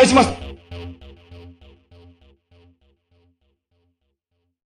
願いします。